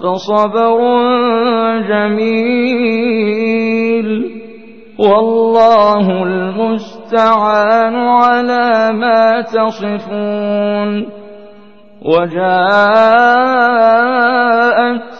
فصبر جميل. والله المستعان على ما تصفون. وجاءت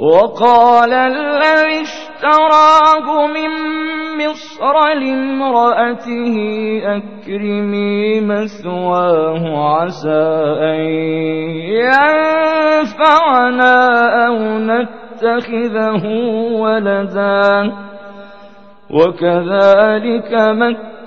وقال الذي اشتراه من مصر لامرأته أكرمي مثواه عسى أن ينفعنا أو نتبع يتخذه ولدا. وكذلك مكنا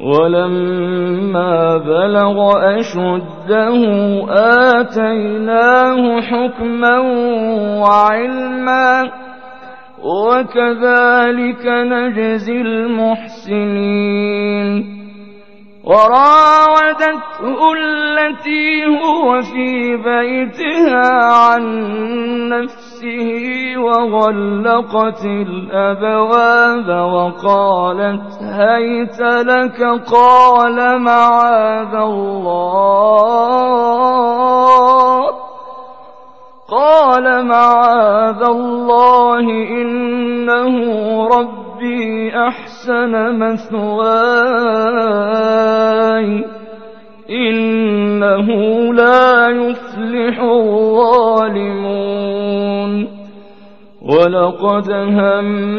ولما بلغ أشده آتيناه حكما وعلما وكذلك نجزي المحسنين. وراودته التي هو في بيتها عن نفسه وغلقت الأبواب وقالت هيت لك قال معاذ الله. قال معاذ الله إنه ربي أحسن مثواي. إنه لا يفلح الظالمون. ولقد همت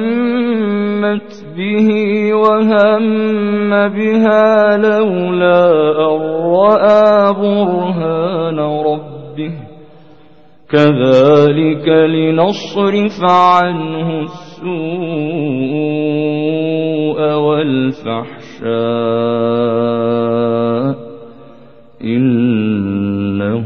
به وهم بها لولا أن رأى برهان ربه. كذلك لنصرف عنه السوء والفحشاء. إنه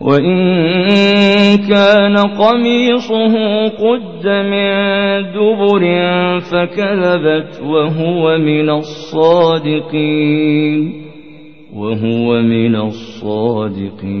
وإن كان قميصه قد من دبر فكذبت وهو من الصادقين وهو من الصادقين.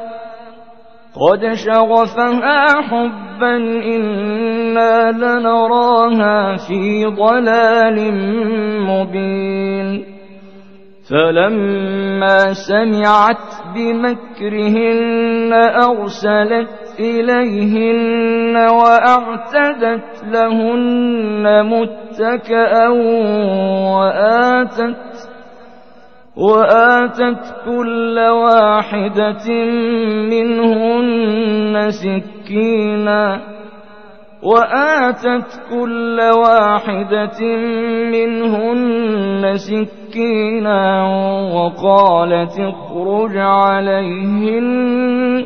قد شغفها حبا إنا لنراها في ضلال مبين. فلما سمعت بمكرهن أرسلت إليهن وأعتدت لهن متكأ وآتت وآتت كل واحدة منهن سكينا وآتت كل واحدة منهن سكينا وقالت اخرج عليهن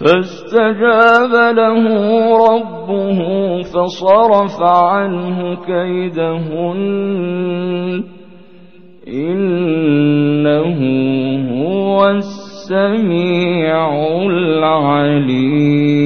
فاستجاب له ربه فصرف عنه كيدهن. إنه هو السميع العليم.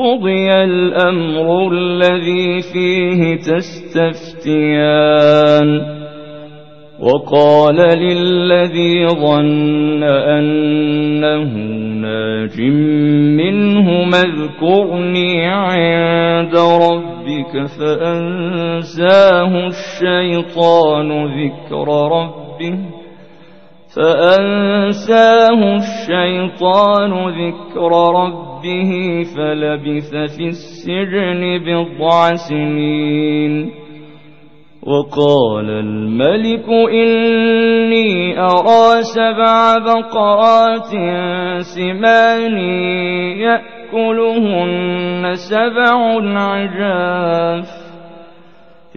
قضي الأمر الذي فيه تستفتيان وقال للذي ظن أنه ناج منه اذكرني عند ربك فأنساه الشيطان ذكر ربه فأنساه الشيطان ذكر ربه فلبث في السجن بضع سنين وقال الملك إني أرى سبع بقرات سمان يأكلهن سبع عجاف.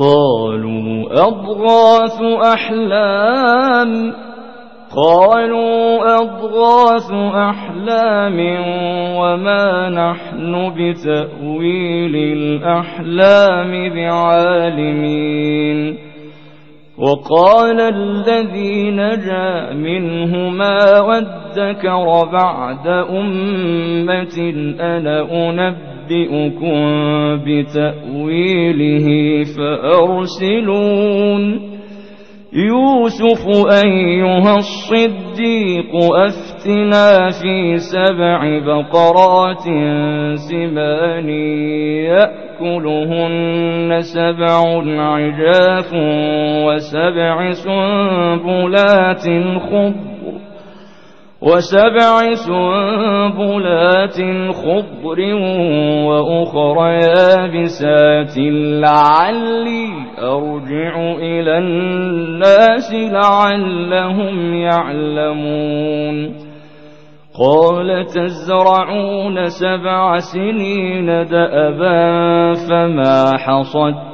قالوا أضغاث أحلام. قالوا أضغاث أحلام وما نحن بتأويل الأحلام بعالمين. وقال الذي نجا منهما وادكر بعد أمة أنا أنبئ أنبئكم بتأويله فأرسلون. يوسف أيها الصديق أفتنا في سبع بقرات سمان يأكلهن سبع عجاف وسبع سنبلات خضر. وسبع سنبلات خضر وأخر يابسات لعلي أرجع إلى الناس لعلهم يعلمون. قال تزرعون سبع سنين دأبا فما حصدتم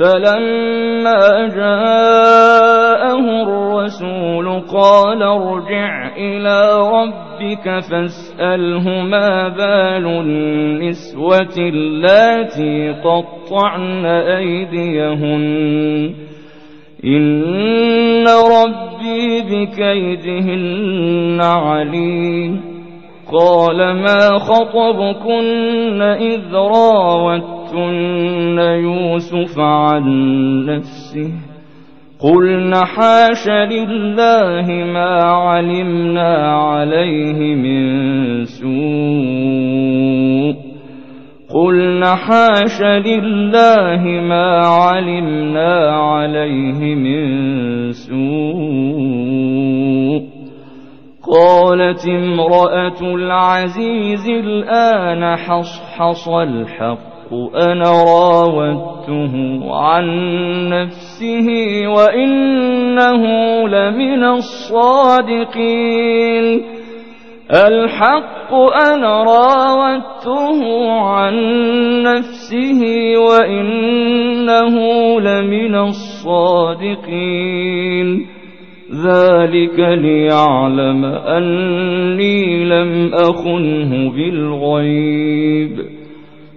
فلما جاءه الرسول قال ارجع إلى ربك فاسأله ما بال النسوة اللاتي قطعن أيديهن. إن ربي بكيدهن عليم. قال ما خطبكن إذ راوت يَسْأَلْتُنَّ يُوسُفَ عَن نَّفْسِهِ. قُلْنَ حَاشَ لِلَّهِ مَا عَلِمْنَا عَلَيْهِ مِن سُوءٍ. قُلْنَ حَاشَ لِلَّهِ مَا عَلِمْنَا عَلَيْهِ مِن سُوءٍ. قالت امرأة العزيز الآن حصحص الحق أنا راودته عن نفسه وإنه لمن الصادقين. الحق أنا راودته عن نفسه وإنه لمن الصادقين. ذلك ليعلم أني لم أخنه بالغيب.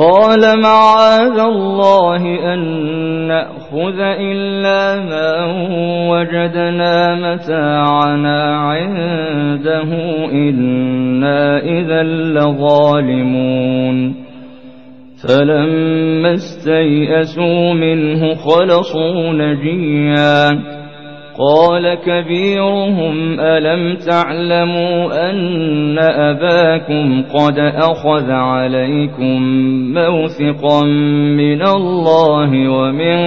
قال معاذ الله أن نأخذ إلا ما وجدنا متاعنا عنده إنا إذا لظالمون. فلما استيئسوا منه خلصوا نجيا. قال كبيرهم ألم تعلموا أن أباكم قد أخذ عليكم موثقا من الله ومن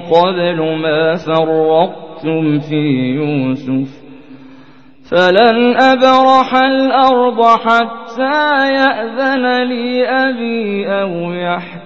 قبل ما فرقتم في يوسف فلن أبرح الأرض حتى يأذن لي أبي أو يحكم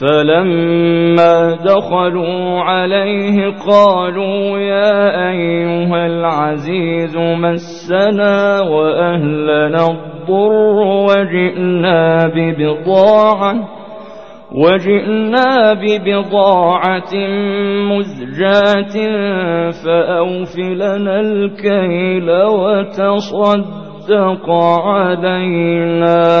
فلما دخلوا عليه قالوا يا أيها العزيز مسنا وأهلنا الضر وجئنا ببضاعة وجئنا ببضاعة مزجاة فأوفلنا الكيل وتصدق علينا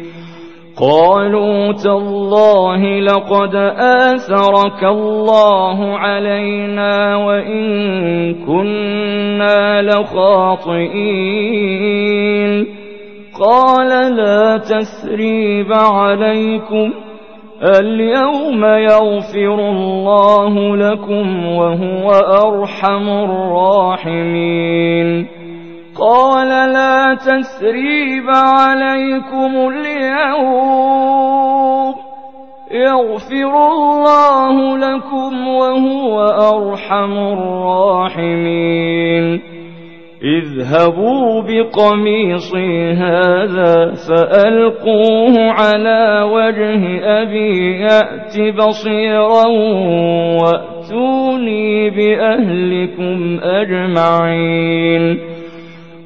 قالوا تالله لقد آثرك الله علينا وإن كنا لخاطئين. قال لا تثريب عليكم اليوم يغفر الله لكم وهو أرحم الراحمين. قال لا تثريب عليكم اليوم. يغفر الله لكم وهو أرحم الراحمين. اذهبوا بقميصي هذا فألقوه على وجه أبي يأت بصيرا وأتوني بأهلكم أجمعين.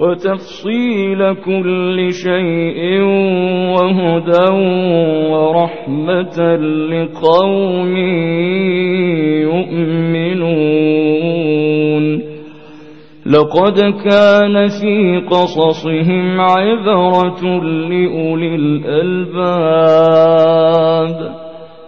وتفصيل كل شيء وهدى ورحمة لقوم يؤمنون. لقد كان في قصصهم عبرة لأولي الألباب.